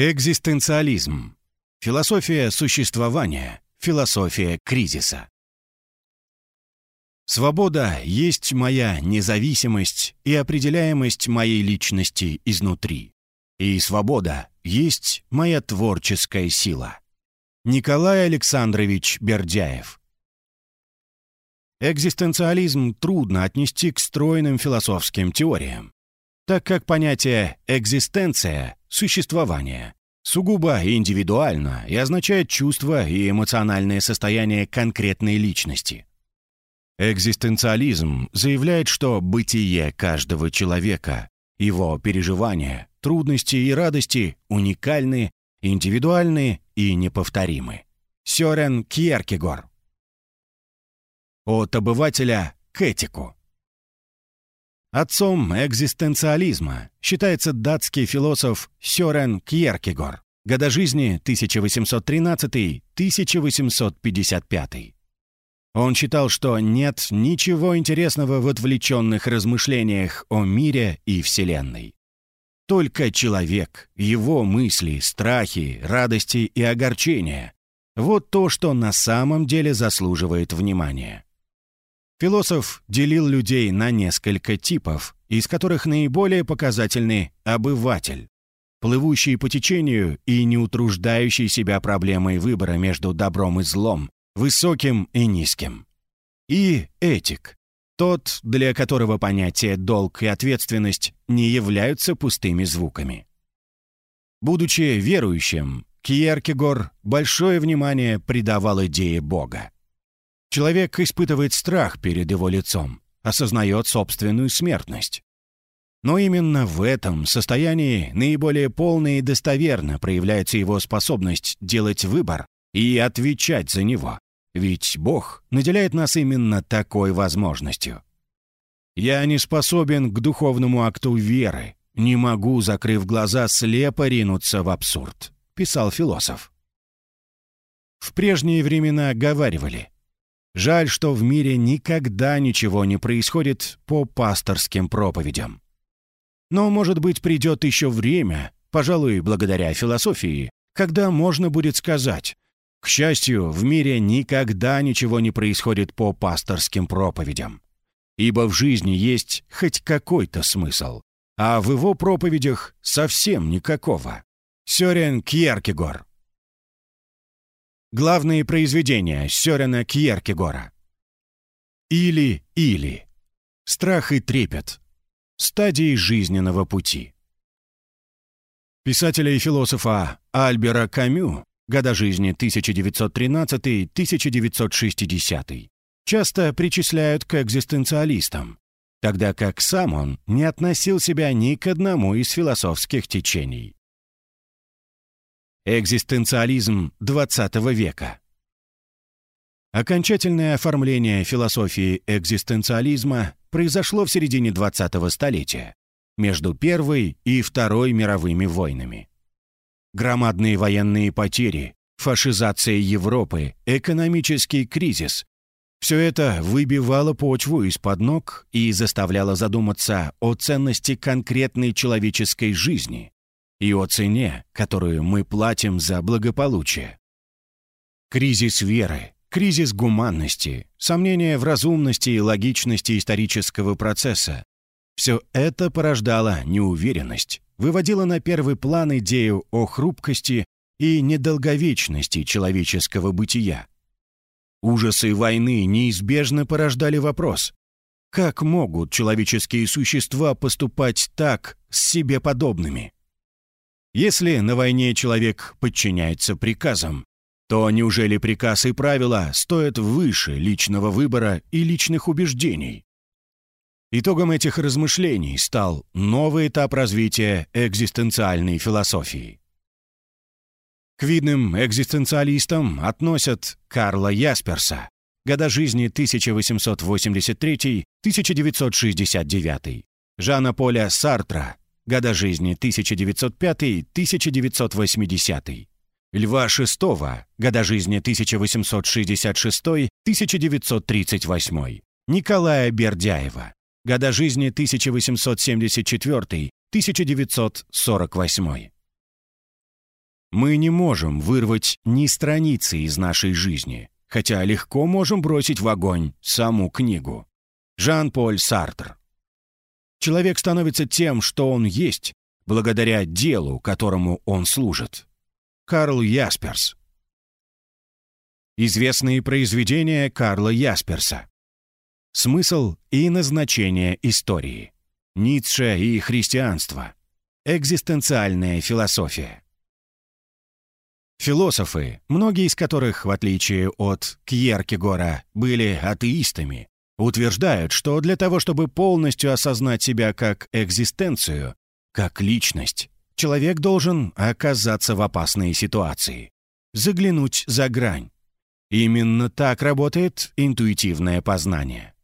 Экзистенциализм. Философия существования. Философия кризиса. Свобода есть моя независимость и определяемость моей личности изнутри. И свобода есть моя творческая сила. Николай Александрович Бердяев. Экзистенциализм трудно отнести к стройным философским теориям, так как понятие «экзистенция» — существование — сугубо индивидуально и означает чувство и эмоциональное состояние конкретной личности. Экзистенциализм заявляет, что бытие каждого человека, его переживания, трудности и радости уникальны, индивидуальны и неповторимы. Сёрен Кьеркегор. От обывателя к этику. Отцом экзистенциализма считается датский философ Сёрен Кьеркегор, года жизни 1813-1855. Он считал, что нет ничего интересного в отвлеченных размышлениях о мире и Вселенной. Только человек, его мысли, страхи, радости и огорчения — вот то, что на самом деле заслуживает внимания. Философ делил людей на несколько типов, из которых наиболее показательный обыватель, плывущий по течению и не утруждающий себя проблемой выбора между добром и злом, высоким и низким. И этик, тот, для которого понятия долг и ответственность не являются пустыми звуками. Будучи верующим, Кьеркегор большое внимание придавал идее Бога. Человек испытывает страх перед его лицом, осознает собственную смертность. Но именно в этом состоянии наиболее полно и достоверно проявляется его способность делать выбор и отвечать за него. Ведь Бог наделяет нас именно такой возможностью. Я не способен к духовному акту веры, не могу, закрыв глаза, слепо ринуться в абсурд, писал философ. В прежние времена говаривали, жаль, что в мире никогда ничего не происходит по пасторским проповедям. Но, может быть, придет еще время, пожалуй, благодаря философии, когда можно будет сказать, к счастью, в мире никогда ничего не происходит по пасторским проповедям. Ибо в жизни есть хоть какой-то смысл, а в его проповедях совсем никакого. Сёрен Кьеркегор. Главные произведения Сёрена Кьеркегора. Или-или. Страх и трепет. Стадии жизненного пути. Писателя и философа Альбера Камю года жизни 1913-1960, часто причисляют к экзистенциалистам, тогда как сам он не относил себя ни к одному из философских течений. Экзистенциализм XX века Окончательное оформление философии экзистенциализма произошло в середине 20-го столетия, между Первой и Второй мировыми войнами. Громадные военные потери, фашизация Европы, экономический кризис – все это выбивало почву из-под ног и заставляло задуматься о ценности конкретной человеческой жизни и о цене, которую мы платим за благополучие. Кризис веры, кризис гуманности, сомнения в разумности и логичности исторического процесса – все это порождало неуверенность, выводила на первый план идею о хрупкости и недолговечности человеческого бытия. Ужасы войны неизбежно порождали вопрос, как могут человеческие существа поступать так с себе подобными? Если на войне человек подчиняется приказам, то неужели приказ и правила стоят выше личного выбора и личных убеждений? Итогом этих размышлений стал новый этап развития экзистенциальной философии. К видным экзистенциалистам относят Карла Ясперса, года жизни 1883-1969, Жана Поля Сартра, года жизни 1905-1980, Льва VI, года жизни 1866-1938, Николая Бердяева, года жизни 1874-1948. Мы не можем вырвать ни страницы из нашей жизни, хотя легко можем бросить в огонь саму книгу. Жан-Поль Сартр. Человек становится тем, что он есть, благодаря делу, которому он служит. Карл Ясперс. Известные произведения Карла Ясперса. Смысл и назначение истории. Ницше и христианство. Экзистенциальная философия. Философы, многие из которых, в отличие от Кьеркегора, были атеистами, утверждают, что для того, чтобы полностью осознать себя как экзистенцию, как личность, человек должен оказаться в опасной ситуации, заглянуть за грань. Именно так работает интуитивное познание.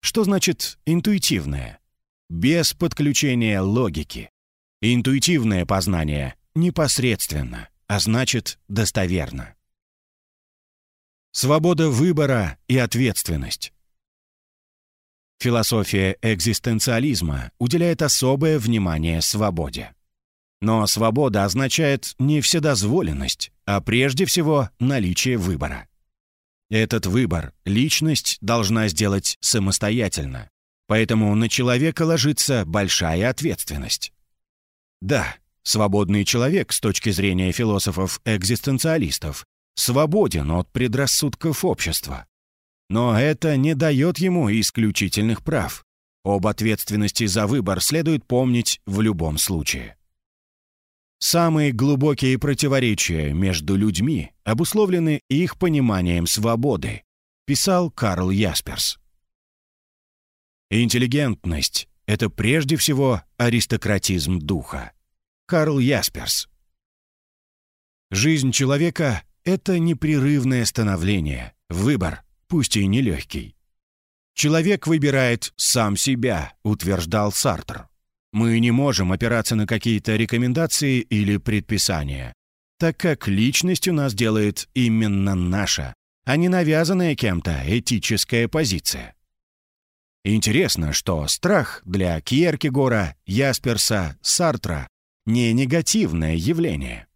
Что значит интуитивное? Без подключения логики. Интуитивное познание непосредственно, а значит достоверно. Свобода выбора и ответственность. Философия экзистенциализма уделяет особое внимание свободе. Но свобода означает не вседозволенность, а прежде всего наличие выбора. Этот выбор личность должна сделать самостоятельно, поэтому на человека ложится большая ответственность. Да, свободный человек с точки зрения философов-экзистенциалистов свободен от предрассудков общества. Но это не дает ему исключительных прав. Об ответственности за выбор следует помнить в любом случае. Самые глубокие противоречия между людьми обусловлены их пониманием свободы, писал Карл Ясперс. Интеллигентность — это прежде всего аристократизм духа. Карл Ясперс. Жизнь человека — это непрерывное становление, выбор, пусть и нелегкий. «Человек выбирает сам себя», — утверждал Сартр. «Мы не можем опираться на какие-то рекомендации или предписания, так как личность у нас делает именно наша, а не навязанная кем-то этическая позиция». Интересно, что страх для Кьеркегора, Ясперса, Сартра не негативное явление.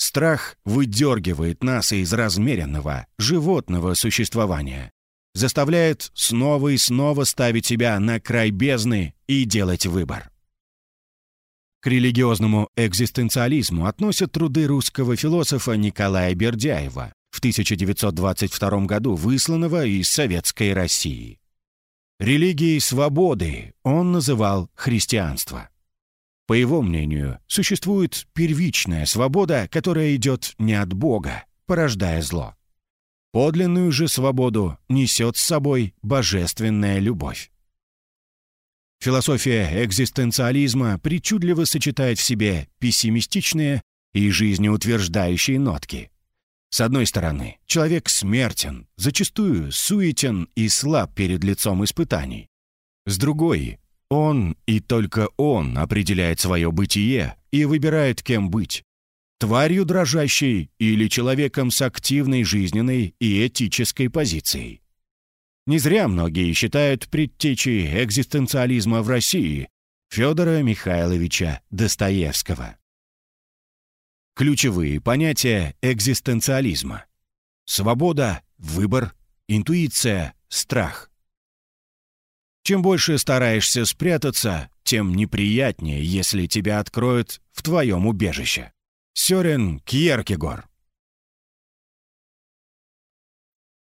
Страх выдергивает нас из размеренного, животного существования, заставляет снова и снова ставить себя на край бездны и делать выбор. К религиозному экзистенциализму относят труды русского философа Николая Бердяева, в 1922 году высланного из Советской России. Религией свободы он называл христианство. По его мнению, существует первичная свобода, которая идет не от Бога, порождая зло. Подлинную же свободу несет с собой божественная любовь. Философия экзистенциализма причудливо сочетает в себе пессимистичные и жизнеутверждающие нотки. С одной стороны, человек смертен, зачастую суетен и слаб перед лицом испытаний. С другой, он и только он определяет свое бытие и выбирает, кем быть. Тварью дрожащей или человеком с активной жизненной и этической позицией. Не зря многие считают предтечей экзистенциализма в России Федора Михайловича Достоевского. Ключевые понятия экзистенциализма. Свобода, выбор, интуиция, страх. Чем больше стараешься спрятаться, тем неприятнее, если тебя откроют в твоем убежище. Сёрен Кьеркегор